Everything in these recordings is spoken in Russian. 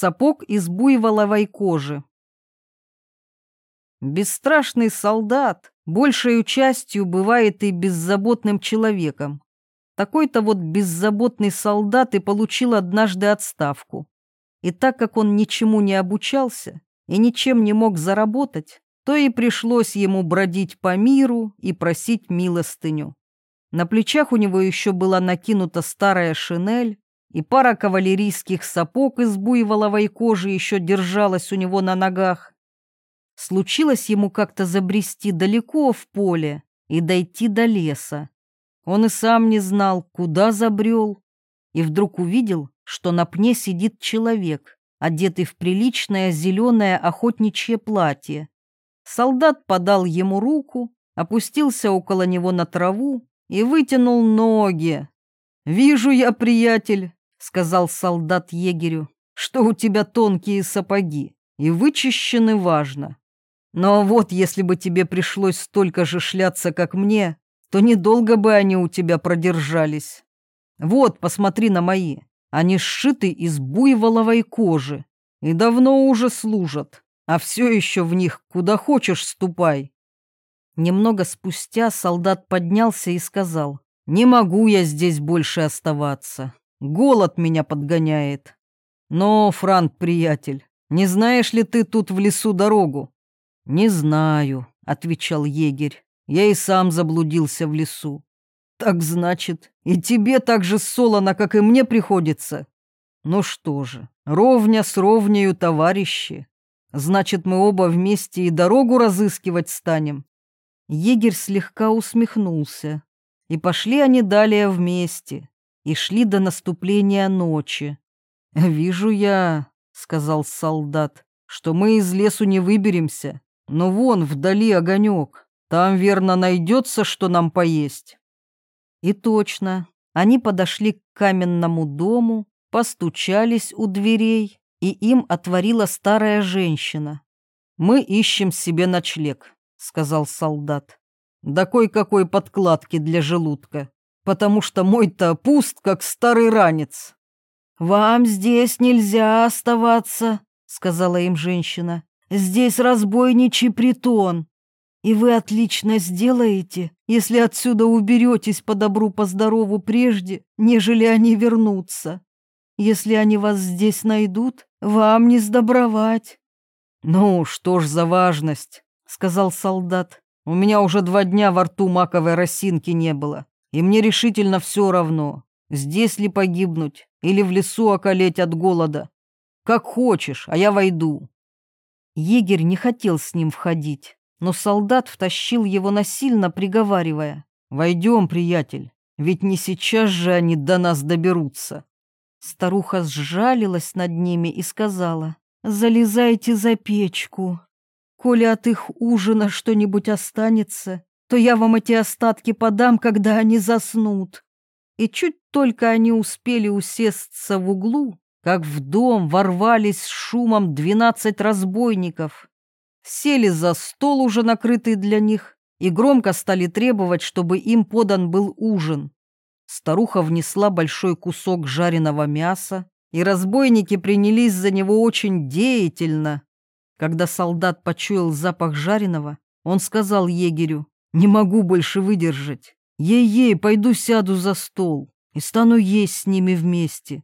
Сапог из буйволовой кожи. Бесстрашный солдат большей частью бывает и беззаботным человеком. Такой-то вот беззаботный солдат и получил однажды отставку. И так как он ничему не обучался и ничем не мог заработать, то и пришлось ему бродить по миру и просить милостыню. На плечах у него еще была накинута старая шинель, и пара кавалерийских сапог из буйволовой кожи еще держалась у него на ногах. Случилось ему как-то забрести далеко в поле и дойти до леса. Он и сам не знал, куда забрел, и вдруг увидел, что на пне сидит человек, одетый в приличное зеленое охотничье платье. Солдат подал ему руку, опустился около него на траву и вытянул ноги. «Вижу я, приятель, сказал солдат егерю, что у тебя тонкие сапоги и вычищены важно. Но вот если бы тебе пришлось столько же шляться, как мне, то недолго бы они у тебя продержались. Вот, посмотри на мои. Они сшиты из буйволовой кожи и давно уже служат, а все еще в них куда хочешь ступай. Немного спустя солдат поднялся и сказал, «Не могу я здесь больше оставаться. Голод меня подгоняет. Но, Франк, приятель, не знаешь ли ты тут в лесу дорогу? Не знаю, отвечал егерь. Я и сам заблудился в лесу. Так значит, и тебе так же солоно, как и мне приходится. Ну что же, ровня с ровнею, товарищи. Значит, мы оба вместе и дорогу разыскивать станем. Егерь слегка усмехнулся, и пошли они далее вместе и шли до наступления ночи. «Вижу я», — сказал солдат, — «что мы из лесу не выберемся, но вон вдали огонек, там, верно, найдется, что нам поесть». И точно, они подошли к каменному дому, постучались у дверей, и им отворила старая женщина. «Мы ищем себе ночлег», — сказал солдат. «Да кой-какой подкладки для желудка потому что мой-то пуст, как старый ранец». «Вам здесь нельзя оставаться», — сказала им женщина. «Здесь разбойничий притон, и вы отлично сделаете, если отсюда уберетесь по добру, по здорову прежде, нежели они вернутся. Если они вас здесь найдут, вам не сдобровать». «Ну, что ж за важность», — сказал солдат. «У меня уже два дня во рту маковой росинки не было и мне решительно все равно, здесь ли погибнуть или в лесу околеть от голода. Как хочешь, а я войду». Егерь не хотел с ним входить, но солдат втащил его насильно, приговаривая. «Войдем, приятель, ведь не сейчас же они до нас доберутся». Старуха сжалилась над ними и сказала, «Залезайте за печку. Коли от их ужина что-нибудь останется, то я вам эти остатки подам, когда они заснут. И чуть только они успели усесться в углу, как в дом ворвались с шумом двенадцать разбойников. Сели за стол, уже накрытый для них, и громко стали требовать, чтобы им подан был ужин. Старуха внесла большой кусок жареного мяса, и разбойники принялись за него очень деятельно. Когда солдат почуял запах жареного, он сказал егерю, не могу больше выдержать. Ей-ей, пойду сяду за стол и стану есть с ними вместе.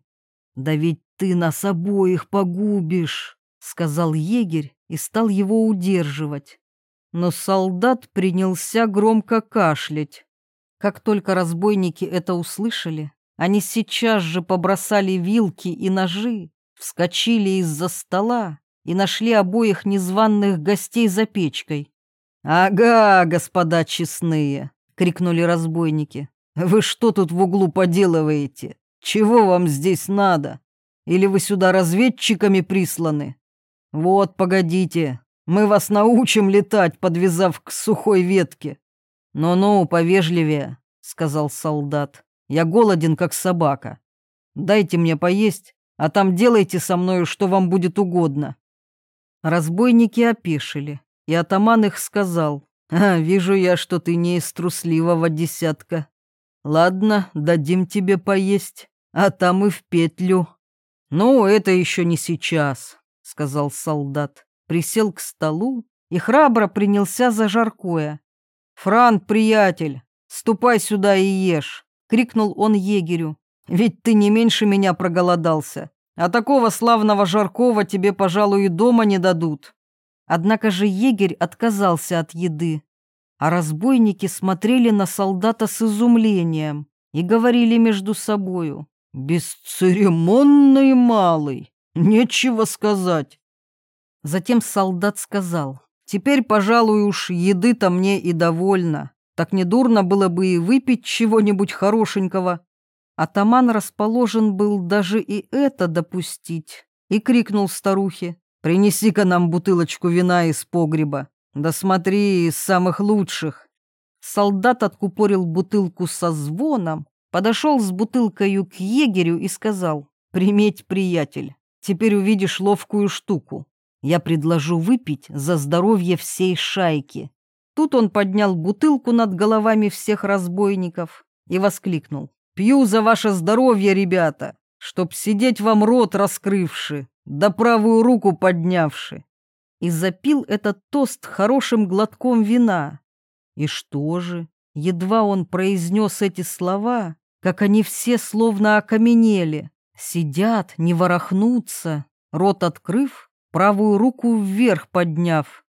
Да ведь ты нас обоих погубишь, сказал егерь и стал его удерживать. Но солдат принялся громко кашлять. Как только разбойники это услышали, они сейчас же побросали вилки и ножи, вскочили из-за стола и нашли обоих незваных гостей за печкой. «Ага, господа честные!» — крикнули разбойники. «Вы что тут в углу поделываете? Чего вам здесь надо? Или вы сюда разведчиками присланы? Вот, погодите, мы вас научим летать, подвязав к сухой ветке». «Ну-ну, повежливее», — сказал солдат. «Я голоден, как собака. Дайте мне поесть, а там делайте со мною, что вам будет угодно». Разбойники опешили и атаман их сказал, «А, вижу я, что ты не из трусливого десятка. Ладно, дадим тебе поесть, а там и в петлю». «Ну, это еще не сейчас», — сказал солдат. Присел к столу и храбро принялся за жаркое. «Франк, приятель, ступай сюда и ешь», — крикнул он егерю. «Ведь ты не меньше меня проголодался, а такого славного жаркого тебе, пожалуй, и дома не дадут». Однако же егерь отказался от еды, а разбойники смотрели на солдата с изумлением и говорили между собою. «Бесцеремонный малый, нечего сказать». Затем солдат сказал, «Теперь, пожалуй, уж еды-то мне и довольно. Так недурно было бы и выпить чего-нибудь хорошенького». Атаман расположен был даже и это допустить и крикнул старухе, «Принеси-ка нам бутылочку вина из погреба». Да смотри, из самых лучших. Солдат откупорил бутылку со звоном, подошел с бутылкою к егерю и сказал, «Приметь, приятель, теперь увидишь ловкую штуку. Я предложу выпить за здоровье всей шайки». Тут он поднял бутылку над головами всех разбойников и воскликнул, «Пью за ваше здоровье, ребята, чтоб сидеть вам рот раскрывши, да правую руку поднявши и запил этот тост хорошим глотком вина. И что же, едва он произнес эти слова, как они все словно окаменели, сидят, не ворохнутся, рот открыв, правую руку вверх подняв.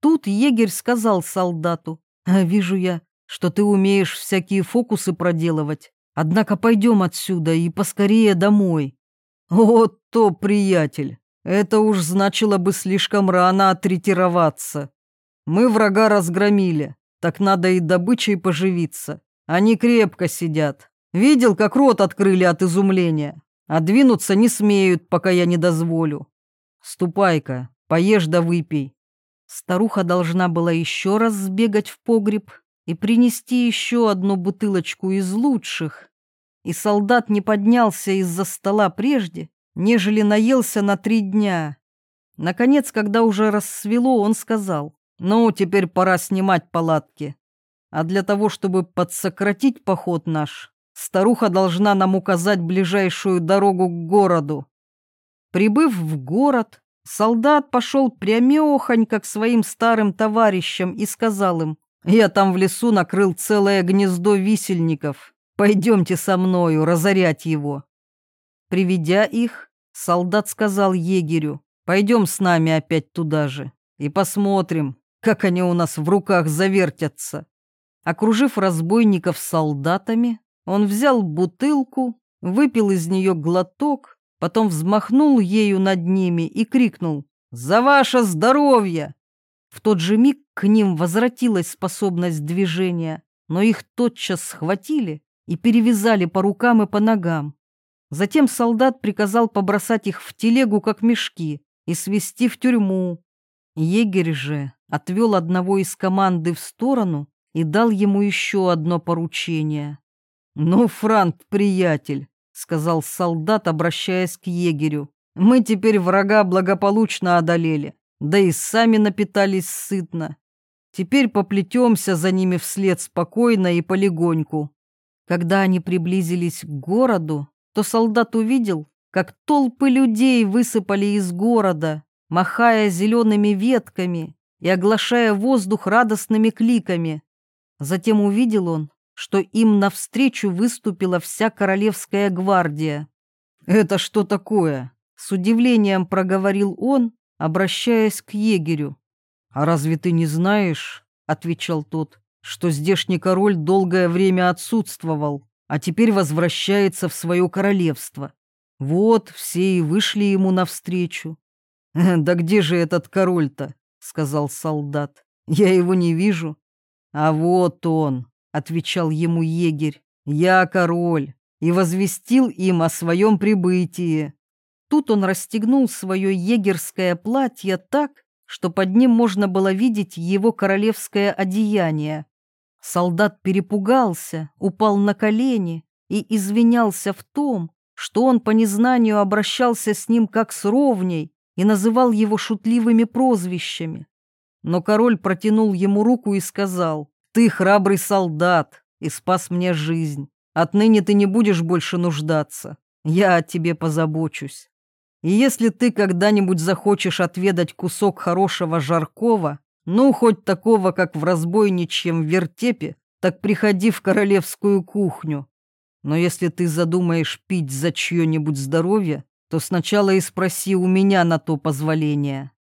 Тут егерь сказал солдату, «А вижу я, что ты умеешь всякие фокусы проделывать, однако пойдем отсюда и поскорее домой». «Вот то, приятель, это уж значило бы слишком рано отретироваться. Мы врага разгромили, так надо и добычей поживиться. Они крепко сидят. Видел, как рот открыли от изумления, а двинуться не смеют, пока я не дозволю. Ступай-ка, поешь да выпей. Старуха должна была еще раз сбегать в погреб и принести еще одну бутылочку из лучших. И солдат не поднялся из-за стола прежде, нежели наелся на три дня. Наконец, когда уже рассвело, он сказал, «Ну, теперь пора снимать палатки. А для того, чтобы подсократить поход наш, старуха должна нам указать ближайшую дорогу к городу». Прибыв в город, солдат пошел прямехонько к своим старым товарищам и сказал им, «Я там в лесу накрыл целое гнездо висельников. Пойдемте со мною разорять его». Приведя их, солдат сказал егерю, «Пойдем с нами опять туда же и посмотрим, как они у нас в руках завертятся». Окружив разбойников солдатами, он взял бутылку, выпил из нее глоток, потом взмахнул ею над ними и крикнул «За ваше здоровье!». В тот же миг к ним возвратилась способность движения, но их тотчас схватили и перевязали по рукам и по ногам. Затем солдат приказал побросать их в телегу, как мешки, и свести в тюрьму. Егерь же отвел одного из команды в сторону и дал ему еще одно поручение. «Ну, Франк, приятель», — сказал солдат, обращаясь к егерю, — «мы теперь врага благополучно одолели, да и сами напитались сытно. Теперь поплетемся за ними вслед спокойно и полегоньку». Когда они приблизились к городу, то солдат увидел, как толпы людей высыпали из города, махая зелеными ветками и оглашая воздух радостными кликами. Затем увидел он, что им навстречу выступила вся королевская гвардия. «Это что такое?» — с удивлением проговорил он, обращаясь к егерю. «А разве ты не знаешь?» — отвечал тот, — что здешний король долгое время отсутствовал а теперь возвращается в свое королевство. Вот все и вышли ему навстречу. «Да где же этот король-то?» — сказал солдат. «Я его не вижу». «А вот он», — отвечал ему егерь. «Я король» и возвестил им о своем прибытии. Тут он расстегнул свое егерское платье так, что под ним можно было видеть его королевское одеяние. Солдат перепугался, упал на колени и извинялся в том, что он по незнанию обращался с ним как с ровней и называл его шутливыми прозвищами. Но король протянул ему руку и сказал, «Ты храбрый солдат и спас мне жизнь. Отныне ты не будешь больше нуждаться. Я о тебе позабочусь. И если ты когда-нибудь захочешь отведать кусок хорошего жаркого, ну, хоть такого, как в разбойничьем вертепе, так приходи в королевскую кухню. Но если ты задумаешь пить за чье-нибудь здоровье, то сначала и спроси у меня на то позволение.